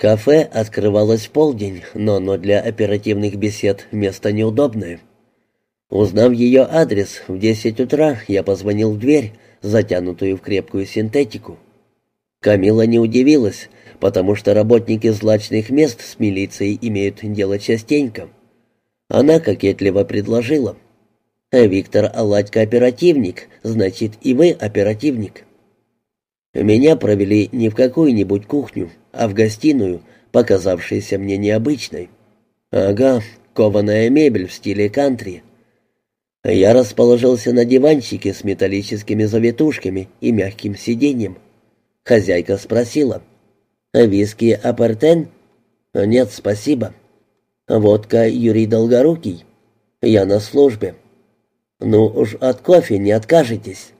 Кафе открывалось в полдень, но оно для оперативных бесед место неудобное. Узнав ее адрес, в десять утра я позвонил в дверь, затянутую в крепкую синтетику. Камила не удивилась, потому что работники злачных мест с милицией имеют дело частенько. Она кокетливо предложила. «Виктор Аладько оперативник, значит, и вы оперативник». Меня провели не в какую-нибудь кухню, а в гостиную, показавшуюся мне необычной. Ага, кованая мебель в стиле кантри. Я расположился на диванчике с металлическими завитушками и мягким сиденьем. Хозяйка спросила. «Виски апартен?» «Нет, спасибо». «Водка Юрий Долгорукий?» «Я на службе». «Ну уж от кофе не откажетесь».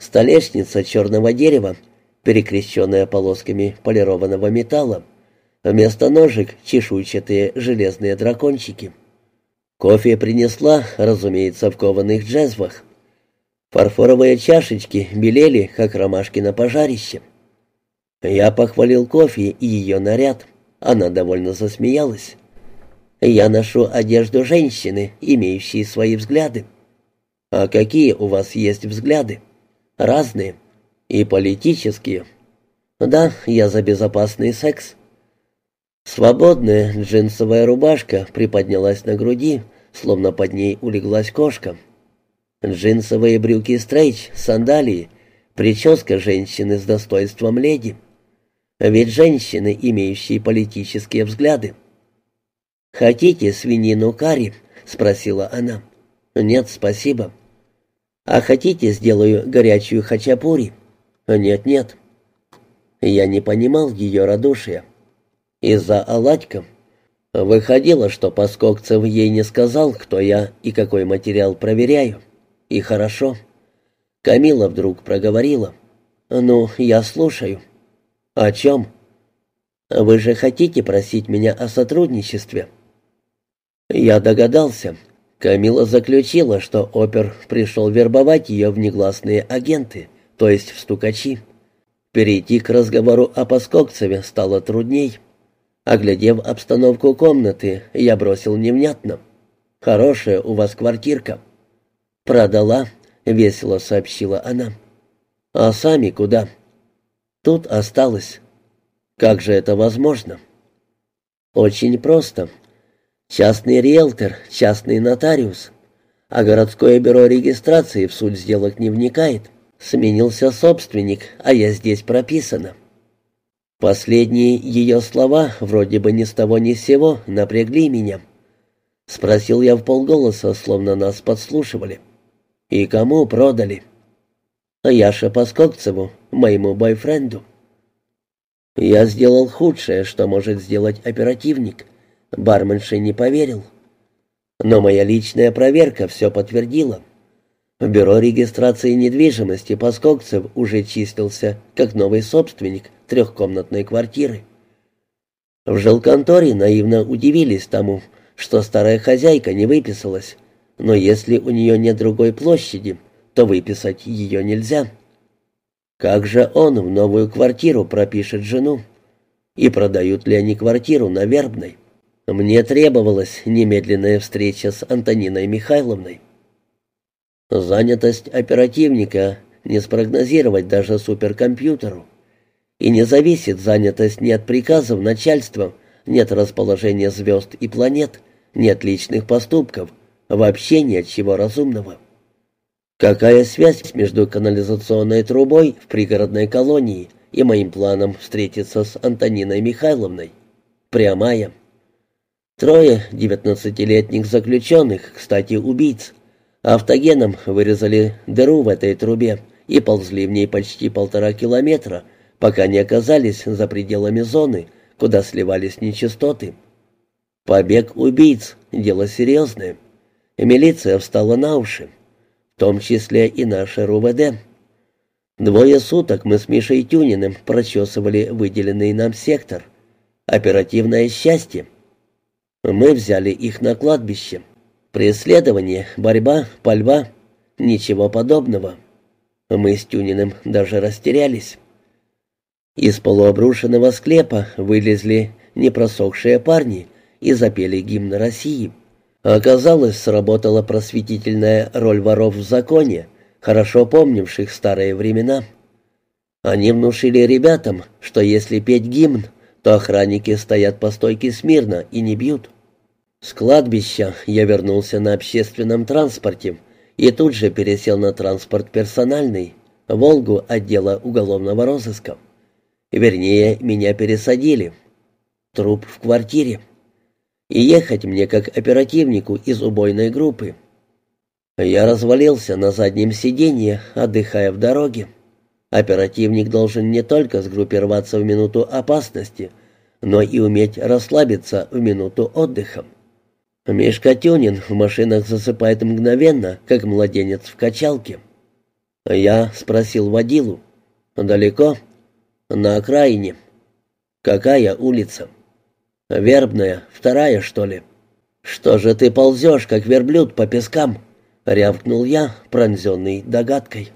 Столешница черного дерева, перекрещенная полосками полированного металла. Вместо ножек чешуйчатые железные дракончики. Кофе принесла, разумеется, в кованых джезвах. Фарфоровые чашечки белели, как ромашки на пожарище. Я похвалил кофе и ее наряд. Она довольно засмеялась. «Я ношу одежду женщины, имеющей свои взгляды». «А какие у вас есть взгляды?» Разные. И политические. Да, я за безопасный секс. Свободная джинсовая рубашка приподнялась на груди, словно под ней улеглась кошка. Джинсовые брюки стрейч, сандалии, прическа женщины с достоинством леди. Ведь женщины, имеющие политические взгляды. «Хотите свинину карри?» — спросила она. «Нет, спасибо». А хотите, сделаю горячую хачапури? Нет-нет. Я не понимал ее радушия. Из-за оладька. Выходило, что Паскокцев ей не сказал, кто я и какой материал проверяю. И хорошо. Камила вдруг проговорила. «Ну, я слушаю». «О чем?» «Вы же хотите просить меня о сотрудничестве?» Я догадался. Камила заключила, что опер пришел вербовать ее в негласные агенты, то есть в стукачи. Перейти к разговору о Паскокцеве стало трудней. Оглядев обстановку комнаты, я бросил невнятно. «Хорошая у вас квартирка». «Продала», — весело сообщила она. «А сами куда?» «Тут осталось». «Как же это возможно?» «Очень просто. Частный риэлтор, частный нотариус. А городское бюро регистрации в суть сделок не вникает. Сменился собственник, а я здесь прописана. Последние ее слова, вроде бы ни с того ни с сего, напрягли меня. Спросил я в полголоса, словно нас подслушивали. «И кому продали?» «Яше Паскокцеву, моему бойфренду». Я сделал худшее, что может сделать оперативник. Барменше не поверил. Но моя личная проверка все подтвердила. В бюро регистрации недвижимости Паскокцев уже числился как новый собственник трехкомнатной квартиры. В жилконторе наивно удивились тому, что старая хозяйка не выписалась, но если у нее нет другой площади, то выписать ее нельзя. Как же он в новую квартиру пропишет жену? И продают ли они квартиру на Вербной? Мне требовалась немедленная встреча с Антониной Михайловной. Занятость оперативника не спрогнозировать даже суперкомпьютеру. И не зависит занятость ни от приказов начальства, ни от расположения звезд и планет, ни от личных поступков, вообще ни от чего разумного. Какая связь между канализационной трубой в пригородной колонии и моим планом встретиться с Антониной Михайловной? Прямая. Трое девятнадцатилетних заключенных, кстати, убийц, автогеном вырезали дыру в этой трубе и ползли в ней почти полтора километра, пока не оказались за пределами зоны, куда сливались нечистоты. Побег убийц — дело серьезное. Милиция встала на уши, в том числе и наше РУВД. Двое суток мы с Мишей Тюниным прочесывали выделенный нам сектор. Оперативное счастье — мы взяли их на кладбище. Преследование, борьба, пальба. Ничего подобного. Мы с Тюниным даже растерялись. Из полуобрушенного склепа вылезли непросохшие парни и запели гимн России. Оказалось, сработала просветительная роль воров в законе, хорошо помнивших старые времена. Они внушили ребятам, что если петь гимн, то охранники стоят по стойке смирно и не бьют. С кладбища я вернулся на общественном транспорте и тут же пересел на транспорт персональный, «Волгу» отдела уголовного розыска. Вернее, меня пересадили. Труп в квартире. И ехать мне как оперативнику из убойной группы. Я развалился на заднем сиденье, отдыхая в дороге. Оперативник должен не только сгруппироваться в минуту опасности, но и уметь расслабиться в минуту отдыха. Мишка Тюнин в машинах засыпает мгновенно, как младенец в качалке. Я спросил водилу. «Далеко?» «На окраине». «Какая улица?» «Вербная, вторая, что ли?» «Что же ты ползешь, как верблюд по пескам?» — рявкнул я, пронзенный догадкой.